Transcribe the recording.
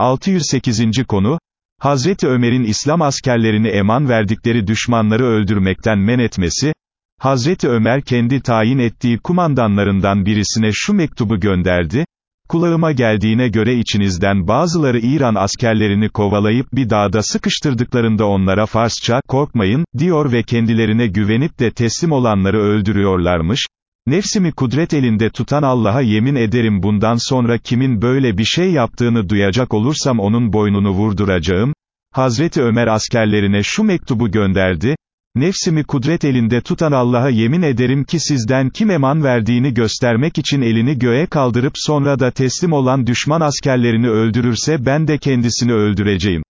608. konu, Hazreti Ömer'in İslam askerlerini eman verdikleri düşmanları öldürmekten men etmesi, Hazreti Ömer kendi tayin ettiği kumandanlarından birisine şu mektubu gönderdi, kulağıma geldiğine göre içinizden bazıları İran askerlerini kovalayıp bir dağda sıkıştırdıklarında onlara Farsça, korkmayın, diyor ve kendilerine güvenip de teslim olanları öldürüyorlarmış, Nefsimi kudret elinde tutan Allah'a yemin ederim bundan sonra kimin böyle bir şey yaptığını duyacak olursam onun boynunu vurduracağım. Hazreti Ömer askerlerine şu mektubu gönderdi, Nefsimi kudret elinde tutan Allah'a yemin ederim ki sizden kim eman verdiğini göstermek için elini göğe kaldırıp sonra da teslim olan düşman askerlerini öldürürse ben de kendisini öldüreceğim.